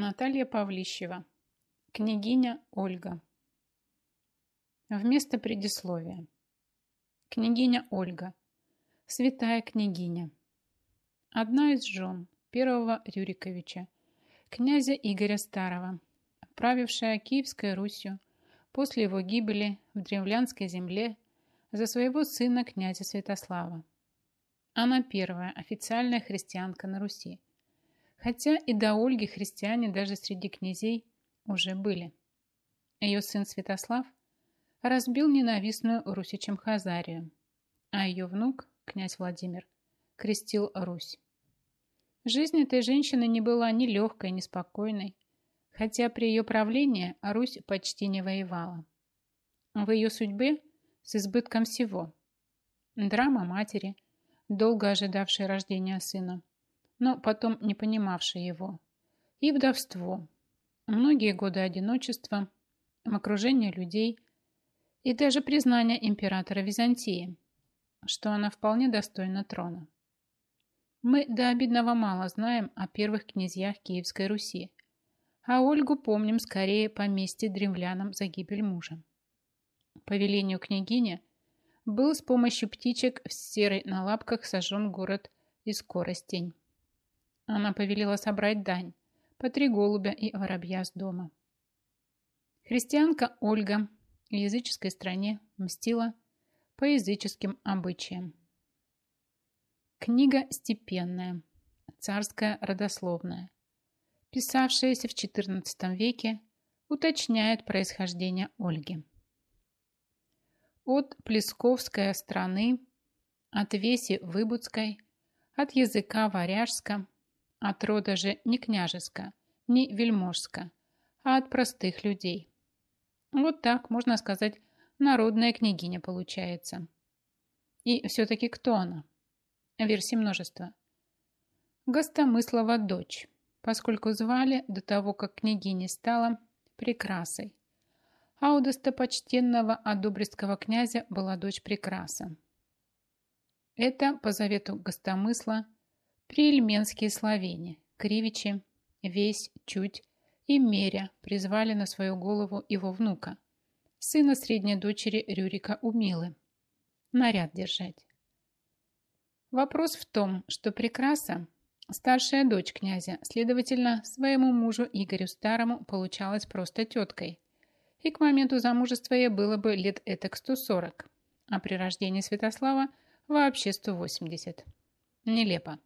Наталья Павлищева. Княгиня Ольга. Вместо предисловия. Княгиня Ольга. Святая княгиня. Одна из жен первого Рюриковича, князя Игоря Старого, правившая Киевской Русью после его гибели в древлянской земле за своего сына князя Святослава. Она первая официальная христианка на Руси. Хотя и до Ольги христиане даже среди князей уже были. Ее сын Святослав разбил ненавистную русичам Хазарию, а ее внук, князь Владимир, крестил Русь. Жизнь этой женщины не была ни легкой, ни спокойной, хотя при ее правлении Русь почти не воевала. В ее судьбе с избытком всего. Драма матери – долго ожидавшей рождения сына, но потом не понимавшей его, и вдовство, многие годы одиночества, в окружении людей и даже признание императора Византии, что она вполне достойна трона. Мы до обидного мало знаем о первых князьях Киевской Руси, а Ольгу помним скорее по мести древлянам за гибель мужа. По велению княгини был с помощью птичек в серой на лапках сожжен город и скоростень. Она повелела собрать дань, по три голубя и воробья с дома. Христианка Ольга в языческой стране мстила по языческим обычаям. Книга степенная, царская родословная, писавшаяся в XIV веке, уточняет происхождение Ольги от Плесковской страны, от Веси Выбудской, от языка варяжска, от рода же не княжеска, не вельможска, а от простых людей. Вот так, можно сказать, народная княгиня получается. И все-таки кто она? Версий множество. Гостомыслова дочь, поскольку звали до того, как княгиней стала, прекрасой а у достопочтенного Адубрицкого князя была дочь Прекраса. Это, по завету гостомысла, приельменские словени, Кривичи, Весь, Чуть и Меря призвали на свою голову его внука, сына средней дочери Рюрика Умилы, наряд держать. Вопрос в том, что Прекраса, старшая дочь князя, следовательно, своему мужу Игорю Старому получалась просто теткой – и к моменту замужества ей было бы лет этак 140, а при рождении Святослава вообще 180. Нелепо.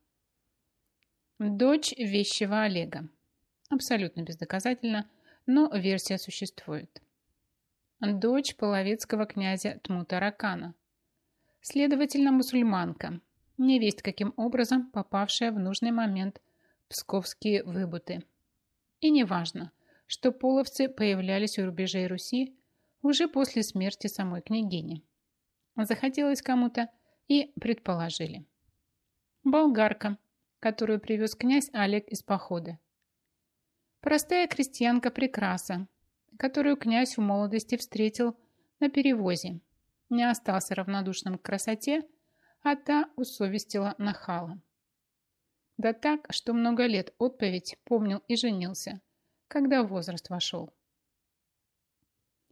Дочь вещего Олега. Абсолютно бездоказательно, но версия существует. Дочь половецкого князя Тмутаракана. Следовательно, мусульманка, невесть каким образом попавшая в нужный момент псковские выбуты. И неважно, что половцы появлялись у рубежей Руси уже после смерти самой княгини. Захотелось кому-то и предположили. Болгарка, которую привез князь Олег из похода. Простая крестьянка Прекраса, которую князь в молодости встретил на перевозе, не остался равнодушным к красоте, а та усовестила нахала. Да так, что много лет отповедь помнил и женился – когда возраст вошел.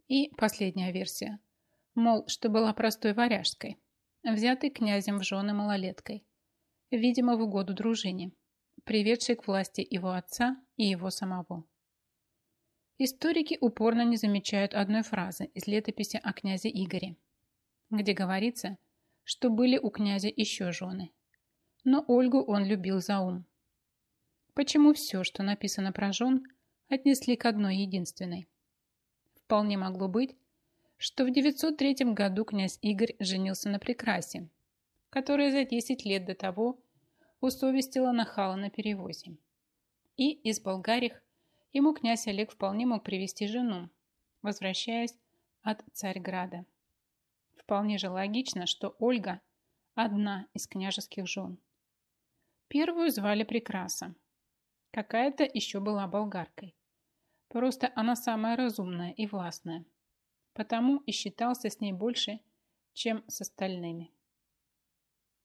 И последняя версия. Мол, что была простой варяжской, взятой князем в жены малолеткой, видимо, в угоду дружине, приведшей к власти его отца и его самого. Историки упорно не замечают одной фразы из летописи о князе Игоре, где говорится, что были у князя еще жены. Но Ольгу он любил за ум. Почему все, что написано про жен – отнесли к одной единственной. Вполне могло быть, что в 903 году князь Игорь женился на Прекрасе, которая за 10 лет до того усовестила нахала на перевозе. И из Болгарих ему князь Олег вполне мог привести жену, возвращаясь от Царьграда. Вполне же логично, что Ольга – одна из княжеских жен. Первую звали Прекраса. Какая-то еще была болгаркой. Просто она самая разумная и властная. Потому и считался с ней больше, чем с остальными.